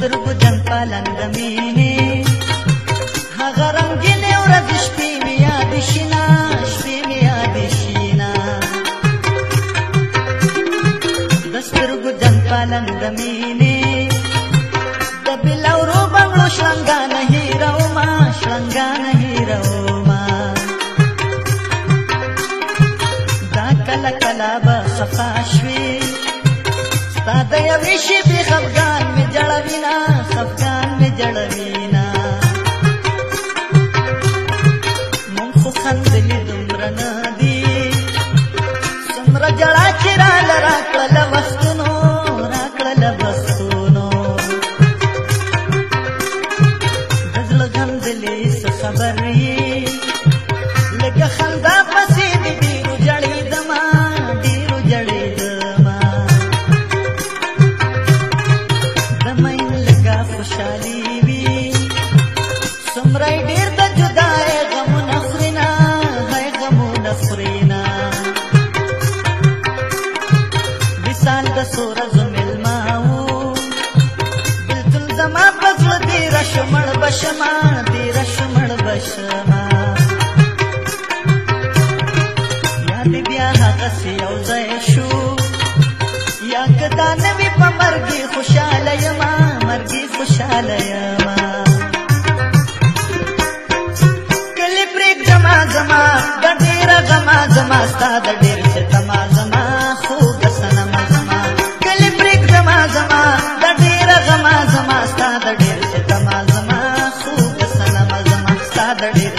దుర్భుజం పాలందమే هغه رنگینې ورځې شپې مې یادې شي نه شپې مې یادې شي نه د سترګو جنګ پالنګ د مینې د بېلورو بنګړو شرنګانه هېرومه شرنګانه هېرومه دا کله کله به خفه شوې ستا د یوې شېبې خفګان مې جړوي نه خوشاله یما مرګي خوشاله یما کله پرېک زما زما د ډېر غما زما ستاد ډېر ستما زما خو کسنم زما کله پرېک زما زما د ډېر غما زما ستاد ډېر ستما زما خو کسنم زما ستاد ډېر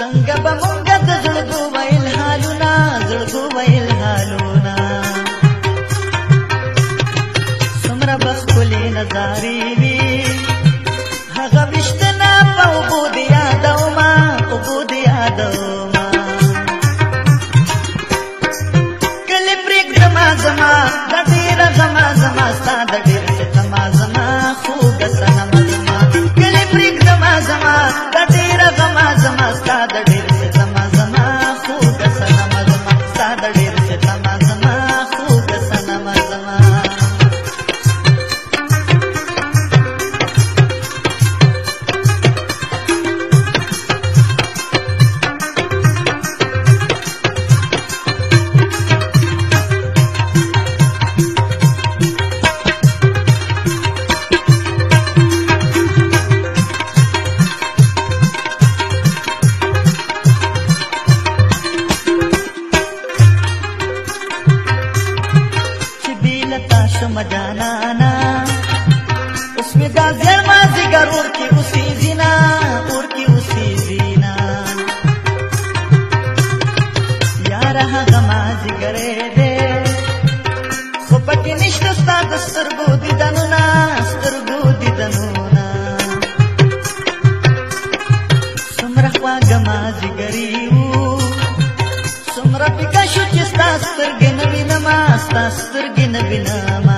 个敢吧。د سترګو دیدنونه سترګو دیدنونه څومره خواږه مازیګري وو څومره پیکه شو چې ستا سترګې نه وینم ستا سترګې نه وینم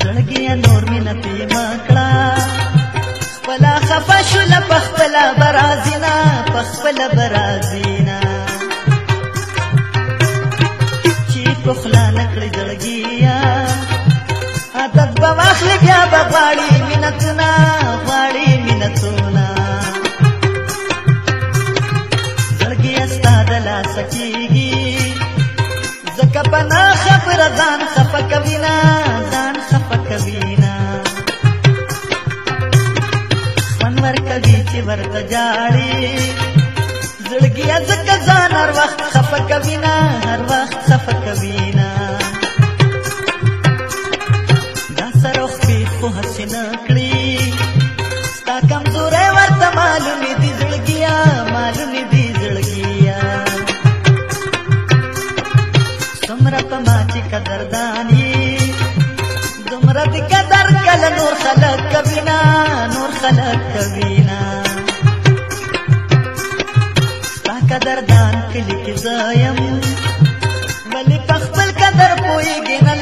زړګیه نور مې نه پیمه کړه خپله خفه شوله په خپله به راځي نه په خپله به راځي شوی بیا به غواړي مینتونه غواړي مینتونه زړګي ستا د لاسه کېږي ځکه په نه خبره ځان خفه کوي نه ځان خفه کوي نه خوند ورکوي چې ورته جاړي زړګي ځکه ځان هر وخت خفه کوي نه هر وخت خفه کوي نه قدر کله نور خلک کوینا نور خلک کوینا تا قدر دان کلی کې زایم ولی په خپل قدر پويږي نه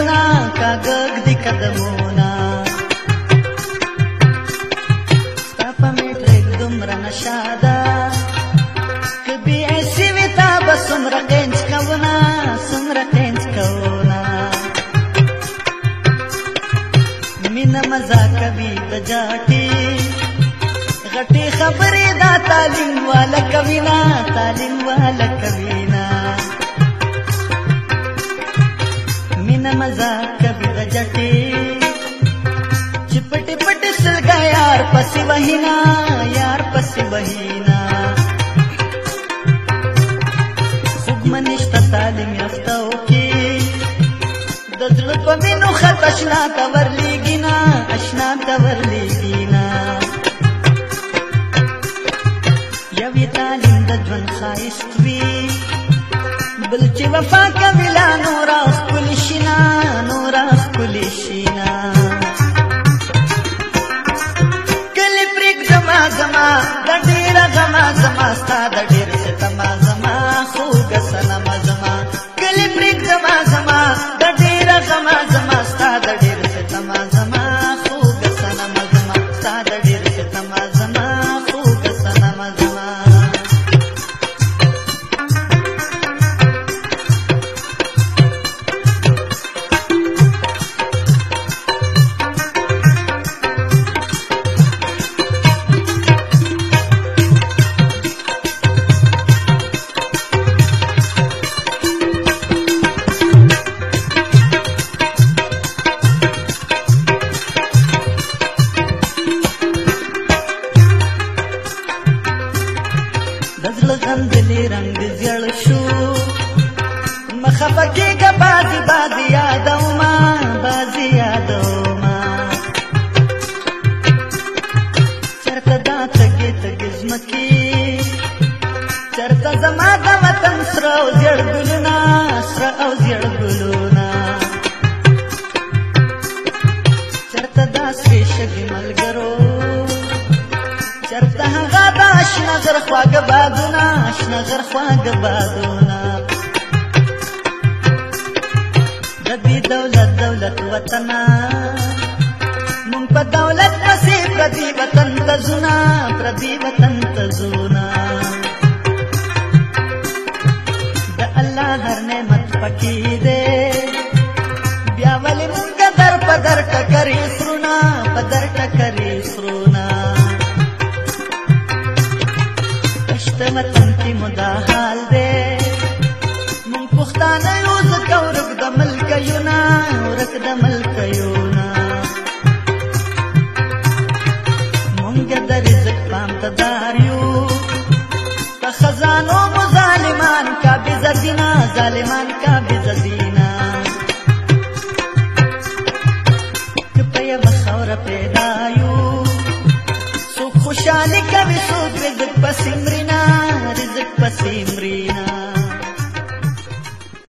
راګګ دي قدمونه ستا په میټریک دومره نشه ده که بې ایسي وي تا به څومره قینچ کوونه څومره قینچ کوونه مینه مزه کوي د جاټې غټې خبرې دا تعلیم واله کوي نه تعلیم واله کوي نه مزه پسی بہینا یار پسی بہینا خوب منشتا تعلیم یافتاو کی دزلت و منو خطشنا تورلی زما د وطن سره او زیړ ګلونه سره او زیړ ګلونه چرته داسې شګي ملګرو چرته هغه د اشنا زر خواږه بادونه اشنا زر خواږه بادونه د دې دولت دولت وطنا مونږ په دولت پسې پردي وطن ته ځو نه پردي